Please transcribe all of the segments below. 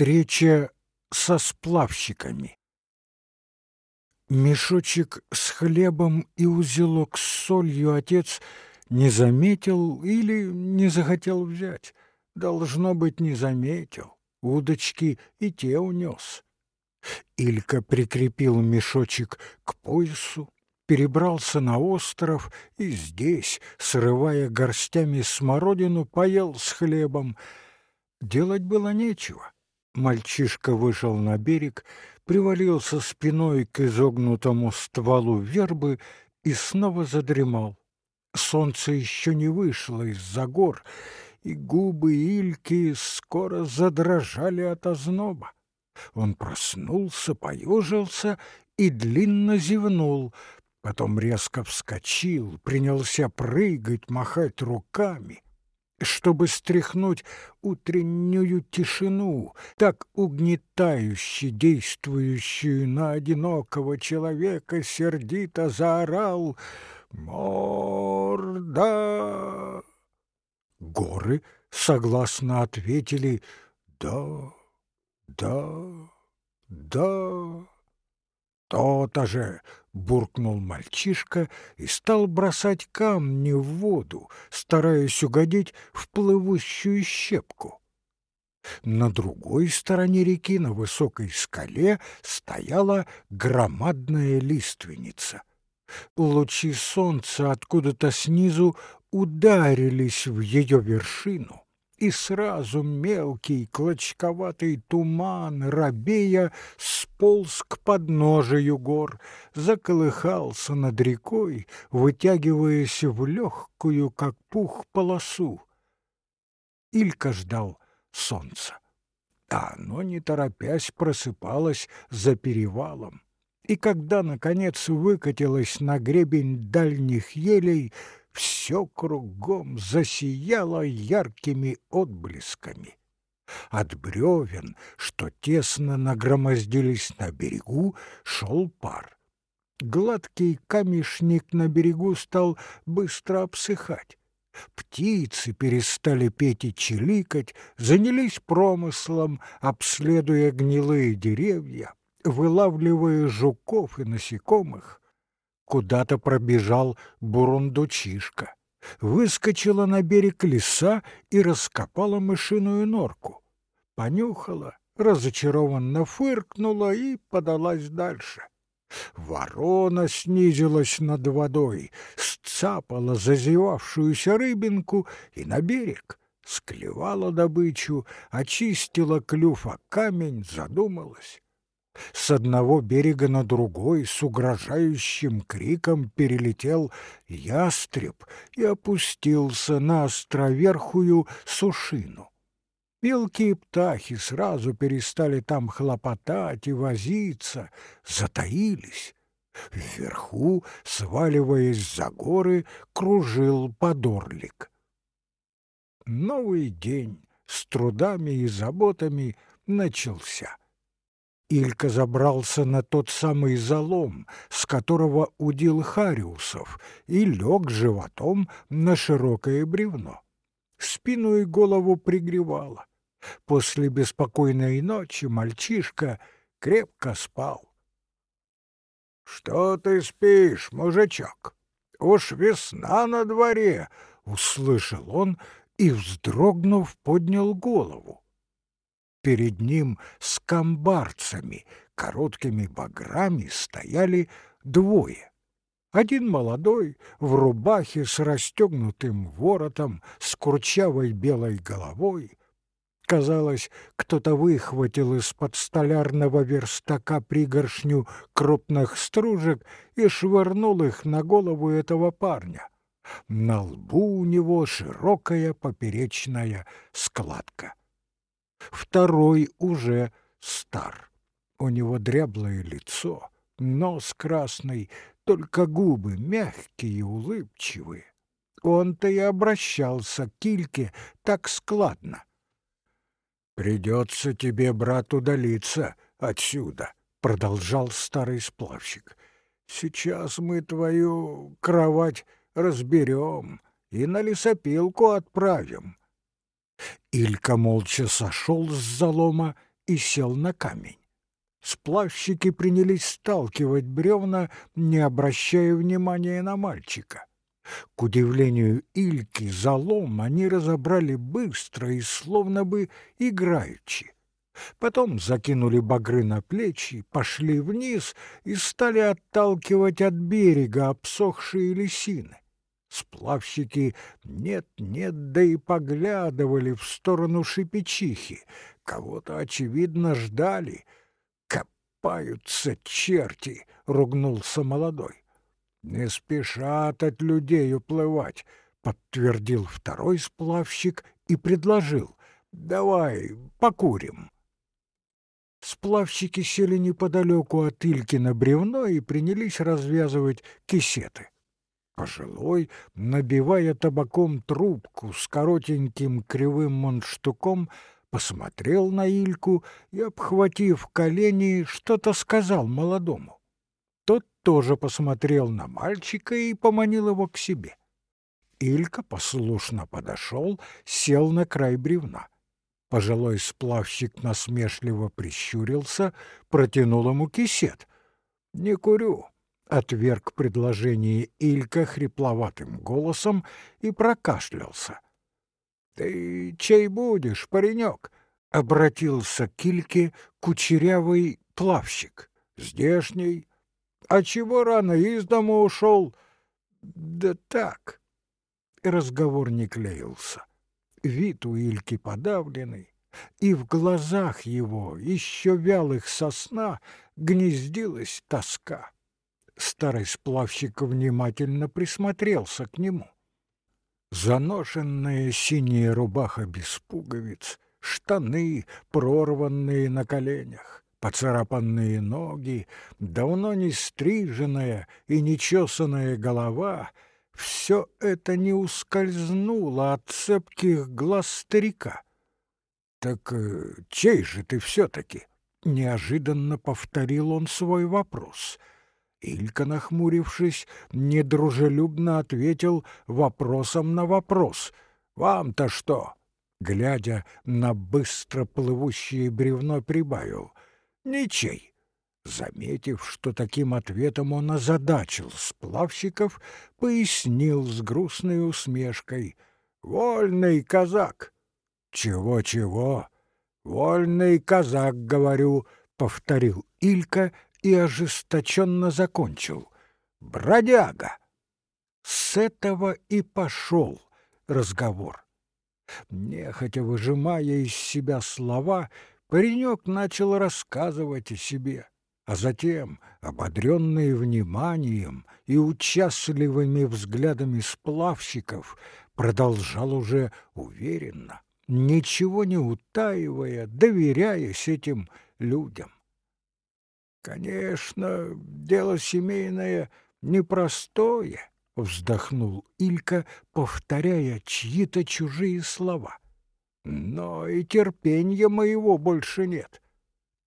Встреча со сплавщиками. Мешочек с хлебом и узелок с солью отец не заметил или не захотел взять. Должно быть, не заметил. Удочки и те унес. Илька прикрепил мешочек к поясу, перебрался на остров и здесь, срывая горстями смородину, поел с хлебом. Делать было нечего. Мальчишка вышел на берег, привалился спиной к изогнутому стволу вербы и снова задремал. Солнце еще не вышло из-за гор, и губы Ильки скоро задрожали от озноба. Он проснулся, поежился и длинно зевнул, потом резко вскочил, принялся прыгать, махать руками — чтобы стряхнуть утреннюю тишину, так угнетающе действующую на одинокого человека, сердито заорал «Морда!». Горы согласно ответили «Да, да, да». «То-то же!» — буркнул мальчишка и стал бросать камни в воду, стараясь угодить в плывущую щепку. На другой стороне реки, на высокой скале, стояла громадная лиственница. Лучи солнца откуда-то снизу ударились в ее вершину, и сразу мелкий клочковатый туман, рабея, сполз к подножию гор, заколыхался над рекой, вытягиваясь в легкую, как пух, полосу. Илька ждал солнца, а оно, не торопясь, просыпалось за перевалом. И когда, наконец, выкатилось на гребень дальних елей, все кругом засияло яркими отблесками. От бревен, что тесно нагромоздились на берегу, шел пар. Гладкий камешник на берегу стал быстро обсыхать. Птицы перестали петь и чиликать, занялись промыслом, обследуя гнилые деревья, вылавливая жуков и насекомых. Куда-то пробежал бурундучишка. Выскочила на берег лиса и раскопала мышиную норку. Понюхала, разочарованно фыркнула и подалась дальше. Ворона снизилась над водой, сцапала зазевавшуюся рыбинку и на берег. Склевала добычу, очистила клюв о камень, задумалась. С одного берега на другой с угрожающим криком перелетел ястреб и опустился на островерхую сушину. Мелкие птахи сразу перестали там хлопотать и возиться, затаились. Вверху, сваливаясь за горы, кружил подорлик. Новый день с трудами и заботами начался. Илька забрался на тот самый залом, с которого удил Хариусов, и лег животом на широкое бревно. Спину и голову пригревало. После беспокойной ночи мальчишка крепко спал. «Что ты спишь, мужичок? Уж весна на дворе!» — услышал он и, вздрогнув, поднял голову. Перед ним с камбарцами, короткими баграми, стояли двое. Один молодой, в рубахе с расстегнутым воротом, с курчавой белой головой. Казалось, кто-то выхватил из-под столярного верстака пригоршню крупных стружек и швырнул их на голову этого парня. На лбу у него широкая поперечная складка. Второй уже стар. У него дряблое лицо, нос красный, только губы мягкие и улыбчивые. Он-то и обращался к Кильке так складно. «Придется тебе, брат, удалиться отсюда», — продолжал старый сплавщик. «Сейчас мы твою кровать разберем и на лесопилку отправим. Илька молча сошел с залома и сел на камень. Сплавщики принялись сталкивать бревна, не обращая внимания на мальчика. К удивлению Ильки, залом они разобрали быстро и словно бы играючи. Потом закинули багры на плечи, пошли вниз и стали отталкивать от берега обсохшие лисины. Сплавщики нет-нет, да и поглядывали в сторону шипичихи. Кого-то, очевидно, ждали. «Копаются черти!» — ругнулся молодой. «Не спешат от людей уплывать», — подтвердил второй сплавщик и предложил. «Давай покурим». Сплавщики сели неподалеку от Ильки на бревно и принялись развязывать кисеты. Пожилой, набивая табаком трубку с коротеньким кривым мундштуком, посмотрел на Ильку и, обхватив колени, что-то сказал молодому. Тот тоже посмотрел на мальчика и поманил его к себе. Илька послушно подошел, сел на край бревна. Пожилой сплавщик насмешливо прищурился, протянул ему кисет. «Не курю», — отверг предложение Илька хрипловатым голосом и прокашлялся. «Ты чей будешь, паренек?» — обратился к Ильке кучерявый плавщик. «Здешний. А чего рано из дома ушел?» «Да так». Разговор не клеился. Вид у Ильки подавленный, и в глазах его, еще вялых сосна, гнездилась тоска. Старый сплавщик внимательно присмотрелся к нему. Заношенная синяя рубаха без пуговиц, штаны, прорванные на коленях, поцарапанные ноги, давно не стриженная и нечесанная голова — все это не ускользнуло от цепких глаз старика. «Так э, чей же ты все-таки?» — неожиданно повторил он свой вопрос. Илька, нахмурившись, недружелюбно ответил вопросом на вопрос. «Вам-то что?» Глядя на быстро плывущее бревно, прибавил. «Ничей. Заметив, что таким ответом он озадачил сплавщиков, пояснил с грустной усмешкой. «Вольный казак!» «Чего-чего? Вольный казак, говорю!» — повторил Илька и ожесточенно закончил. «Бродяга!» С этого и пошел разговор. Нехотя выжимая из себя слова, паренек начал рассказывать о себе а затем, ободренный вниманием и участливыми взглядами сплавщиков, продолжал уже уверенно, ничего не утаивая, доверяясь этим людям. «Конечно, дело семейное непростое», — вздохнул Илька, повторяя чьи-то чужие слова. «Но и терпения моего больше нет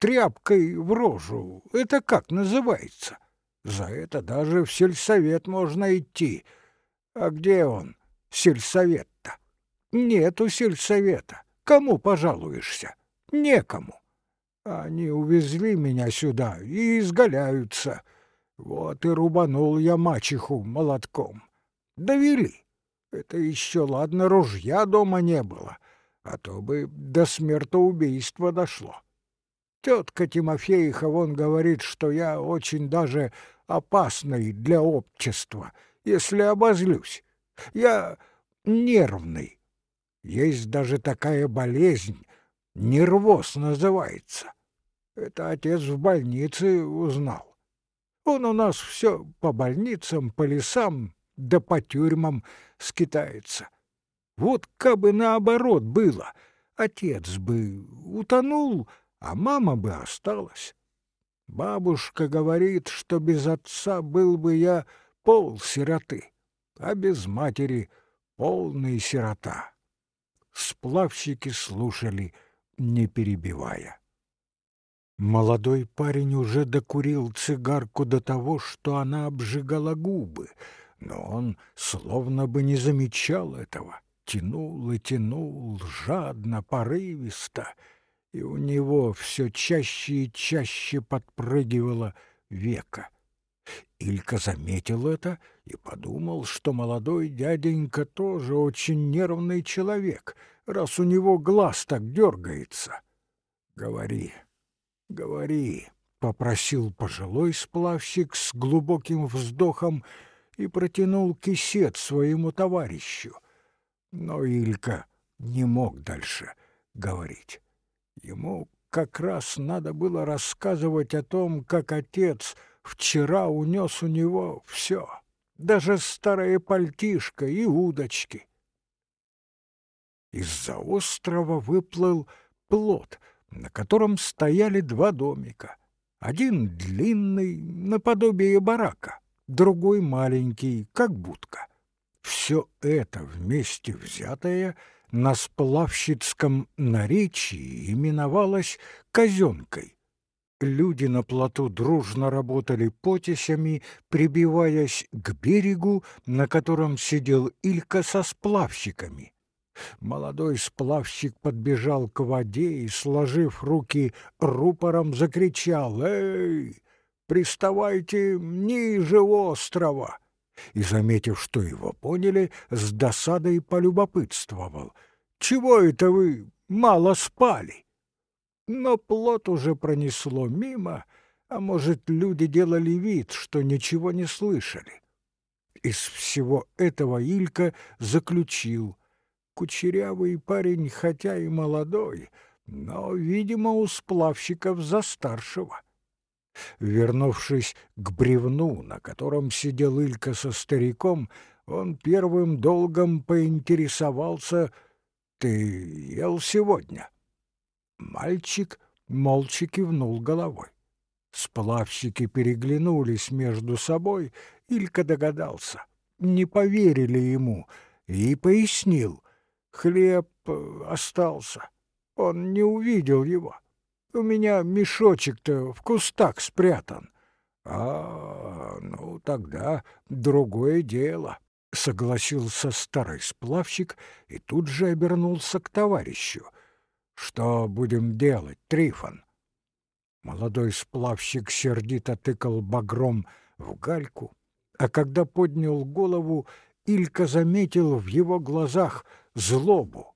тряпкой в рожу. Это как называется? За это даже в сельсовет можно идти. А где он, сельсовет-то? Нету сельсовета. Кому пожалуешься? Некому. Они увезли меня сюда и изгаляются. Вот и рубанул я мачеху молотком. Довели. Это еще, ладно, ружья дома не было, а то бы до смертоубийства дошло. Тетка Тимофеиха вон говорит, что я очень даже опасный для общества, если обозлюсь. Я нервный. Есть даже такая болезнь, нервоз называется. Это отец в больнице узнал. Он у нас все по больницам, по лесам да по тюрьмам скитается. Вот как бы наоборот было, отец бы утонул, а мама бы осталась. Бабушка говорит, что без отца был бы я пол сироты, а без матери полный сирота. Сплавщики слушали, не перебивая. Молодой парень уже докурил цигарку до того, что она обжигала губы, но он словно бы не замечал этого, тянул и тянул, жадно, порывисто — и у него все чаще и чаще подпрыгивало века. Илька заметил это и подумал, что молодой дяденька тоже очень нервный человек, раз у него глаз так дергается. «Говори, говори», — попросил пожилой сплавщик с глубоким вздохом и протянул кисет своему товарищу. Но Илька не мог дальше говорить. Ему как раз надо было рассказывать о том, как отец вчера унес у него все, даже старое пальтишко и удочки. Из-за острова выплыл плот, на котором стояли два домика. Один длинный, наподобие барака, другой маленький, как будка. Все это вместе взятое на сплавщицком наречии именовалось казенкой. Люди на плоту дружно работали потесями, прибиваясь к берегу, на котором сидел Илька со сплавщиками. Молодой сплавщик подбежал к воде и, сложив руки рупором, закричал «Эй, приставайте ниже острова!» и, заметив, что его поняли, с досадой полюбопытствовал. «Чего это вы мало спали?» Но плод уже пронесло мимо, а может, люди делали вид, что ничего не слышали. Из всего этого Илька заключил. Кучерявый парень, хотя и молодой, но, видимо, у сплавщиков за старшего. Вернувшись к бревну, на котором сидел Илька со стариком, он первым долгом поинтересовался «Ты ел сегодня?» Мальчик молча кивнул головой. Сплавщики переглянулись между собой, Илька догадался. Не поверили ему и пояснил. Хлеб э, остался, он не увидел его. У меня мешочек-то в кустах спрятан. А, ну тогда другое дело, согласился старый сплавщик и тут же обернулся к товарищу. Что будем делать, Трифон? Молодой сплавщик сердито тыкал багром в гальку, а когда поднял голову, Илька заметил в его глазах злобу.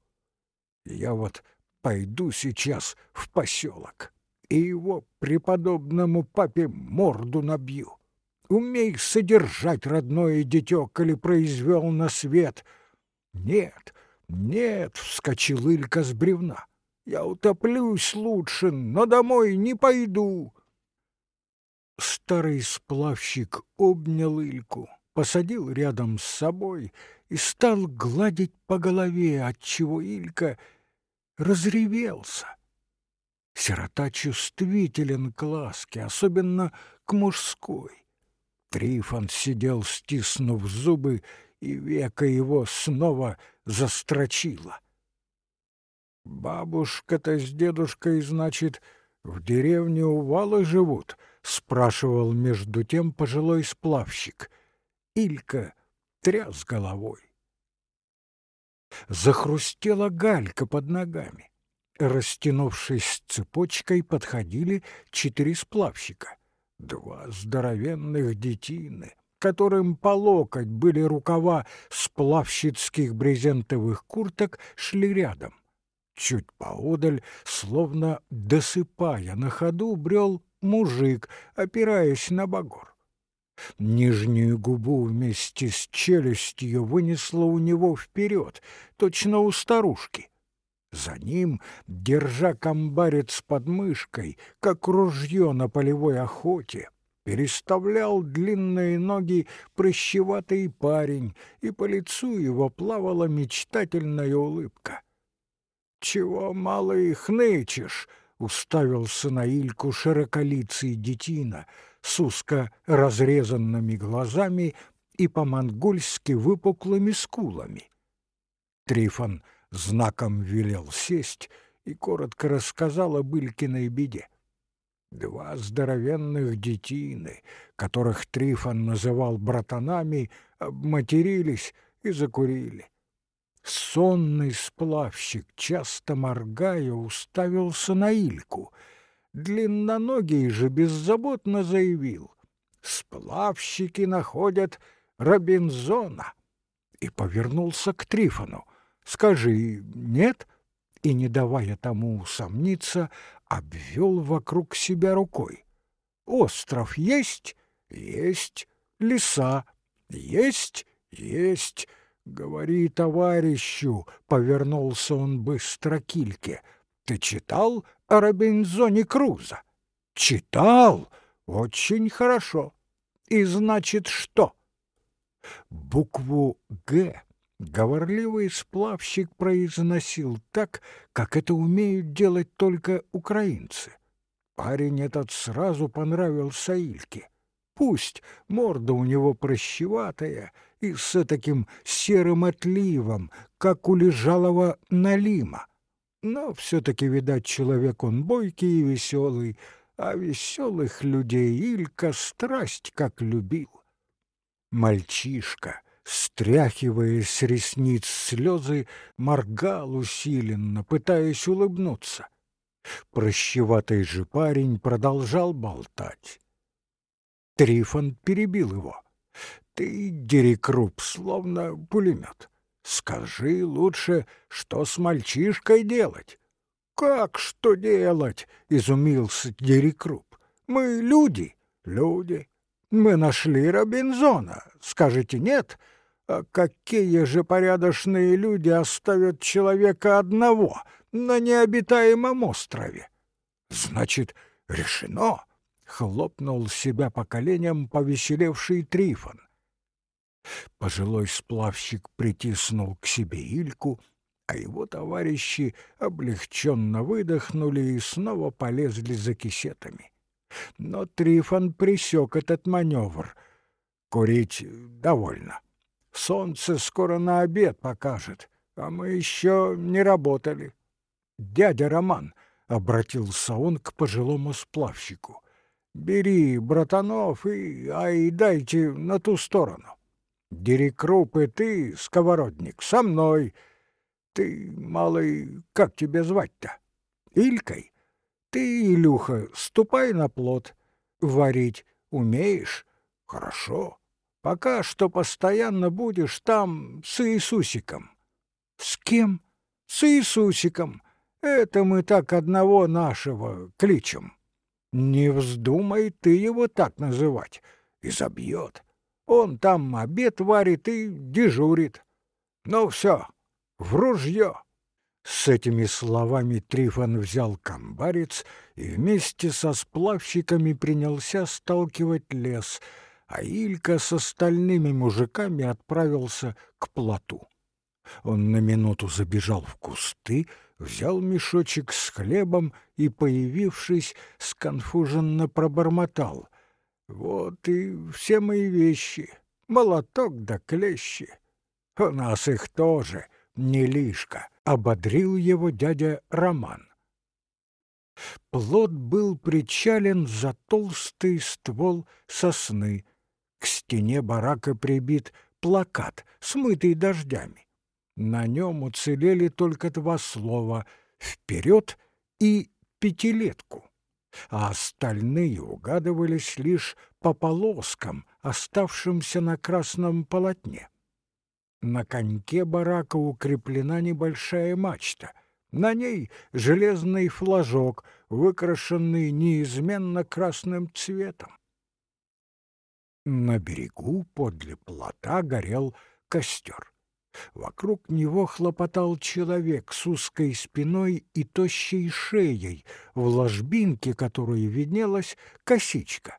Я вот пойду сейчас в поселок и его преподобному папе морду набью. Умей содержать родное дитё, коли произвел на свет. Нет, нет, — вскочил Илька с бревна. Я утоплюсь лучше, но домой не пойду. Старый сплавщик обнял Ильку, посадил рядом с собой и стал гладить по голове, отчего Илька — разревелся. Сирота чувствителен к ласке, особенно к мужской. Трифон сидел, стиснув зубы, и века его снова застрочило. «Бабушка-то с дедушкой, значит, в деревне Увалы живут?» — спрашивал между тем пожилой сплавщик. Илька тряс головой. Захрустела галька под ногами. Растянувшись цепочкой, подходили четыре сплавщика. Два здоровенных детины, которым по локоть были рукава сплавщицких брезентовых курток, шли рядом. Чуть поодаль, словно досыпая на ходу, брел мужик, опираясь на багор. Нижнюю губу вместе с челюстью вынесло у него вперед, точно у старушки. За ним, держа комбарец под мышкой, как ружье на полевой охоте, переставлял длинные ноги прыщеватый парень, и по лицу его плавала мечтательная улыбка. «Чего мало их нычешь?» — уставился на Ильку широколицый детина — с узко разрезанными глазами и по-монгольски выпуклыми скулами. Трифон знаком велел сесть и коротко рассказал об Илькиной беде. Два здоровенных детины, которых Трифон называл братанами, обматерились и закурили. Сонный сплавщик, часто моргая, уставился на Ильку. Длинноногий же беззаботно заявил. «Сплавщики находят Робинзона!» И повернулся к Трифону. «Скажи, нет?» И, не давая тому усомниться, обвел вокруг себя рукой. «Остров есть?» «Есть. Леса?» «Есть. Есть. «Говори товарищу», — повернулся он быстро к Ильке, — «ты читал о Робинзоне Круза?» «Читал? Очень хорошо. И значит что?» Букву «Г» говорливый сплавщик произносил так, как это умеют делать только украинцы. Парень этот сразу понравился Ильке. Пусть морда у него прощеватая — и с таким серым отливом, как у лежалого налима. Но все-таки, видать, человек он бойкий и веселый, а веселых людей Илька страсть как любил. Мальчишка, стряхивая с ресниц слезы, моргал усиленно, пытаясь улыбнуться. Прощеватый же парень продолжал болтать. Трифон перебил его. Ты, Дерекруп, словно пулемет. Скажи лучше, что с мальчишкой делать? Как что делать? Изумился Дерекруп. Мы люди, люди. Мы нашли Робинзона. Скажите нет? А какие же порядочные люди оставят человека одного на необитаемом острове? Значит, решено. Хлопнул себя по коленям повеселевший Трифон. Пожилой сплавщик притиснул к себе Ильку, а его товарищи облегченно выдохнули и снова полезли за кисетами. Но Трифон присек этот маневр. Курить довольно. Солнце скоро на обед покажет, а мы еще не работали. «Дядя Роман», — обратился он к пожилому сплавщику, — «бери братанов и ай дайте на ту сторону. Дерекруп и ты, сковородник, со мной. Ты, малый, как тебя звать-то? Илькой? Ты, Илюха, ступай на плот. Варить умеешь? Хорошо. Пока что постоянно будешь там с Иисусиком. С кем? С Иисусиком. Это мы так одного нашего кличем. Не вздумай ты его так называть, и забьет. Он там обед варит и дежурит. Ну все, в ружье. С этими словами Трифон взял комбарец и вместе со сплавщиками принялся сталкивать лес, а Илька с остальными мужиками отправился к плоту. Он на минуту забежал в кусты, взял мешочек с хлебом и, появившись, сконфуженно пробормотал. Вот и все мои вещи, молоток да клещи. У нас их тоже не лишка, ободрил его дядя Роман. Плод был причален за толстый ствол сосны. К стене барака прибит плакат, смытый дождями. На нем уцелели только два слова «вперед» и «пятилетку» а остальные угадывались лишь по полоскам, оставшимся на красном полотне. На коньке барака укреплена небольшая мачта. На ней железный флажок, выкрашенный неизменно красным цветом. На берегу подле плота горел костер. Вокруг него хлопотал человек с узкой спиной и тощей шеей, в ложбинке которой виднелась косичка.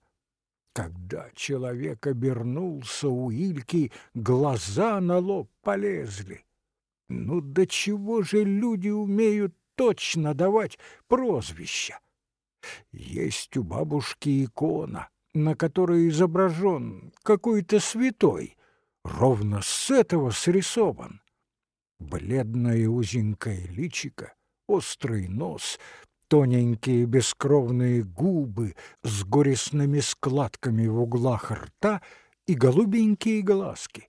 Когда человек обернулся у Ильки, глаза на лоб полезли. Ну до чего же люди умеют точно давать прозвища? Есть у бабушки икона, на которой изображен какой-то святой, ровно с этого срисован. Бледное узенькое личико, острый нос, тоненькие бескровные губы с горестными складками в углах рта и голубенькие глазки.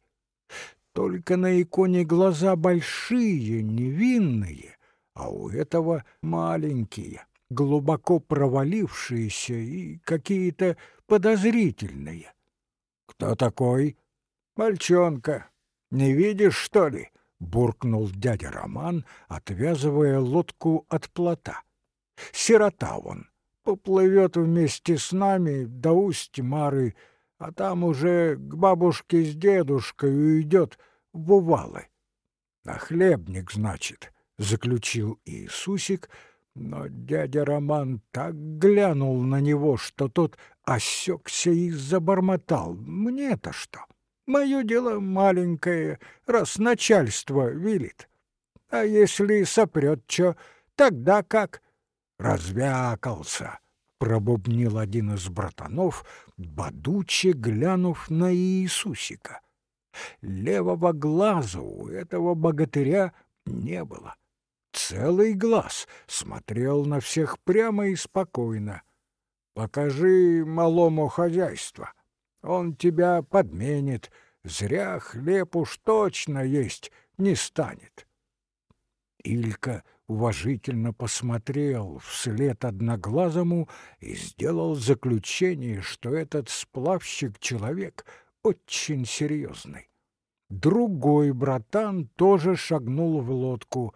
Только на иконе глаза большие, невинные, а у этого маленькие, глубоко провалившиеся и какие-то подозрительные. «Кто такой?» «Мальчонка. Не видишь, что ли?» — буркнул дядя Роман, отвязывая лодку от плота. «Сирота он. Поплывет вместе с нами до устья Мары, а там уже к бабушке с дедушкой уйдет в Увалы. А хлебник, значит, — заключил Иисусик, но дядя Роман так глянул на него, что тот осекся и забормотал. Мне-то что? Мое дело маленькое, раз начальство велит. А если сопрет чё, тогда как? Развякался пробубнил один из братанов, бодуче глянув на Иисусика. Левого глаза у этого богатыря не было. Целый глаз смотрел на всех прямо и спокойно. «Покажи малому хозяйство, он тебя подменит, зря хлеб уж точно есть не станет». Илька уважительно посмотрел вслед одноглазому и сделал заключение, что этот сплавщик-человек очень серьезный. Другой братан тоже шагнул в лодку.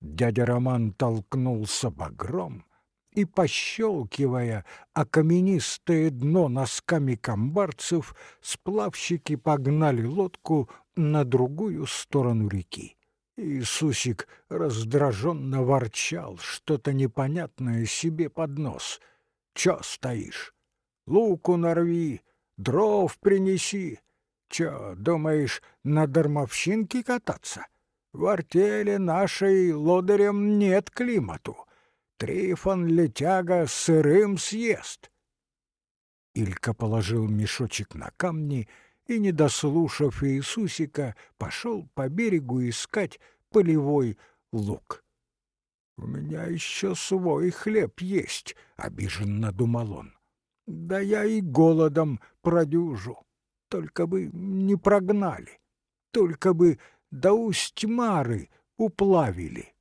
Дядя Роман толкнулся багром и, пощелкивая окаменистое дно носками комбарцев, сплавщики погнали лодку на другую сторону реки. Иисусик раздраженно ворчал что-то непонятное себе под нос. «Чё стоишь? Луку нарви, дров принеси. Чё, думаешь, на дармовщинке кататься? В артели нашей лодырем нет климату. Трифон летяга сырым съест». Илька положил мешочек на камни и, не дослушав Иисусика, пошел по берегу искать полевой лук. «У меня еще свой хлеб есть», — обиженно думал он. «Да я и голодом продюжу, только бы не прогнали, только бы до усть Мары уплавили».